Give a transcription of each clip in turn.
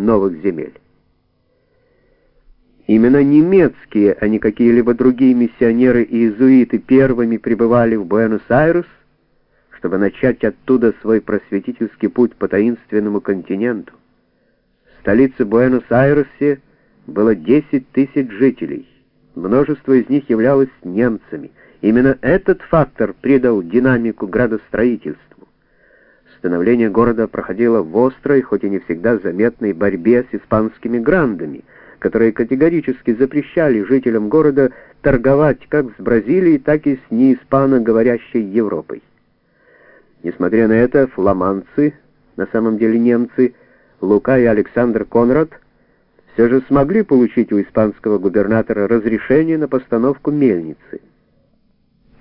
новых земель. Именно немецкие, а не какие-либо другие миссионеры и иезуиты первыми прибывали в Буэнос-Айрес, чтобы начать оттуда свой просветительский путь по таинственному континенту. В столице Буэнос-Айресе было 10 тысяч жителей. Множество из них являлось немцами. Именно этот фактор придал динамику градостроительству. Становление города проходило в острой, хоть и не всегда заметной борьбе с испанскими грандами, которые категорически запрещали жителям города торговать как с Бразилией, так и с неиспаноговорящей Европой. Несмотря на это, фламандцы, на самом деле немцы, Лука и Александр Конрад, все же смогли получить у испанского губернатора разрешение на постановку мельницы.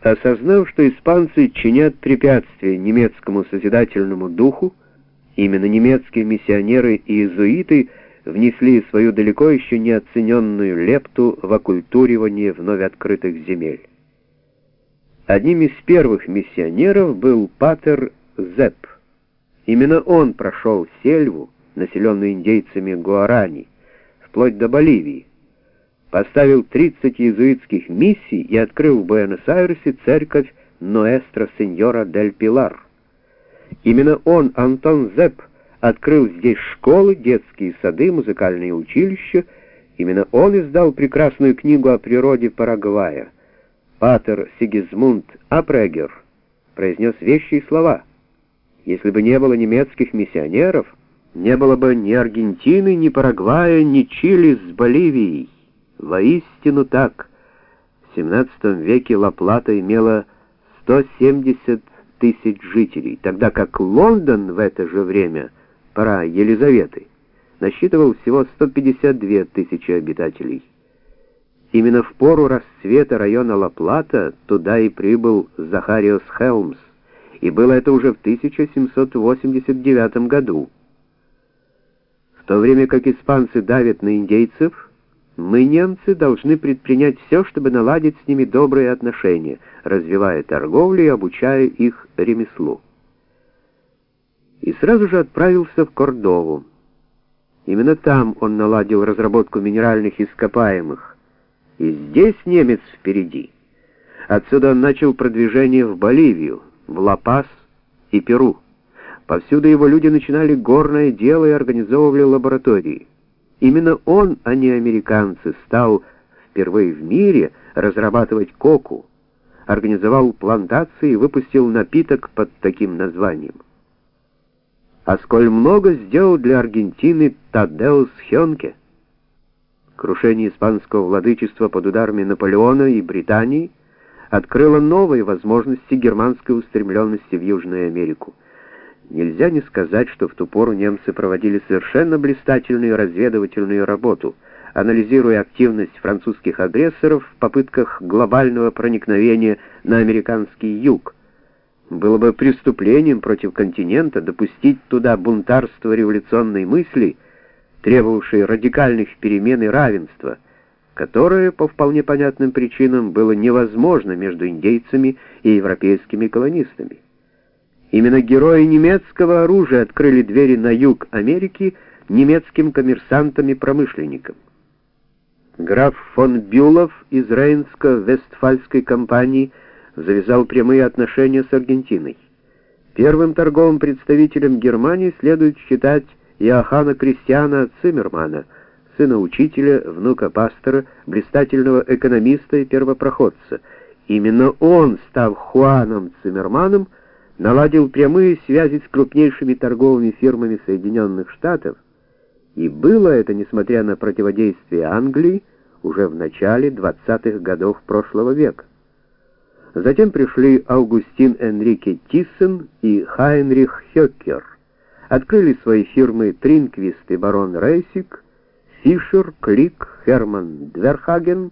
Осознав, что испанцы чинят препятствия немецкому созидательному духу, именно немецкие миссионеры и иезуиты внесли свою далеко еще неоцененную лепту в оккультуривание вновь открытых земель. Одним из первых миссионеров был Патер Зепп. Именно он прошел сельву, населенную индейцами Гуарани, вплоть до Боливии, поставил 30 иезуитских миссий и открыл в Буэнос-Айресе церковь Ноэстро Сеньора дель Пилар. Именно он, Антон Зепп, открыл здесь школы, детские сады, музыкальные училища. Именно он издал прекрасную книгу о природе Парагвая — Патер Сигизмунд Апрегер произнес вещи и слова. Если бы не было немецких миссионеров, не было бы ни Аргентины, ни Парагвая, ни Чили с Боливией. Воистину так. В XVII веке Ла-Плата имела 170 тысяч жителей, тогда как Лондон в это же время, пора Елизаветы, насчитывал всего 152 тысячи обитателей. Именно в пору расцвета района Ла-Плата туда и прибыл Захариос Хелмс, и было это уже в 1789 году. В то время как испанцы давят на индейцев, мы, немцы, должны предпринять все, чтобы наладить с ними добрые отношения, развивая торговлю и обучая их ремеслу. И сразу же отправился в Кордову. Именно там он наладил разработку минеральных ископаемых, и здесь немец впереди. Отсюда он начал продвижение в Боливию, в Ла-Пас и Перу. Повсюду его люди начинали горное дело и организовывали лаборатории. Именно он, а не американцы, стал впервые в мире разрабатывать коку, организовал плантации и выпустил напиток под таким названием. А сколь много сделал для Аргентины Тадеус Хёнке, Крушение испанского владычества под ударами Наполеона и Британии открыло новые возможности германской устремленности в Южную Америку. Нельзя не сказать, что в ту пору немцы проводили совершенно блистательную разведывательную работу, анализируя активность французских агрессоров в попытках глобального проникновения на американский юг. Было бы преступлением против континента допустить туда бунтарство революционной мысли – требовавшие радикальных перемен и равенства, которое по вполне понятным причинам было невозможно между индейцами и европейскими колонистами. Именно герои немецкого оружия открыли двери на юг Америки немецким коммерсантам и промышленникам. Граф фон Бюлов из Рейнско-Вестфальской компании завязал прямые отношения с Аргентиной. Первым торговым представителем Германии следует считать Иоханна Кристиана Циммермана, сына учителя, внука пастора, блистательного экономиста и первопроходца. Именно он, став Хуаном Циммерманом, наладил прямые связи с крупнейшими торговыми фирмами Соединенных Штатов, и было это, несмотря на противодействие Англии, уже в начале 20-х годов прошлого века. Затем пришли Аугустин Энрике Тиссен и Хайнрих Хёккер – открыли свои фирмы Тринквист и барон Рейсик, Фишер, Клик, Херман Дверхаген,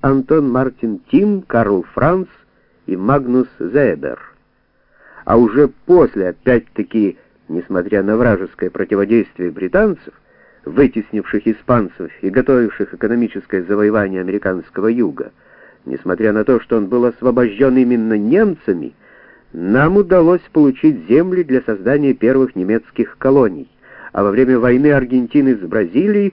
Антон Мартин Тим, Карл Франц и Магнус Зейбер. А уже после, опять-таки, несмотря на вражеское противодействие британцев, вытеснивших испанцев и готовивших экономическое завоевание американского юга, несмотря на то, что он был освобожден именно немцами, нам удалось получить земли для создания первых немецких колоний, а во время войны Аргентины с Бразилией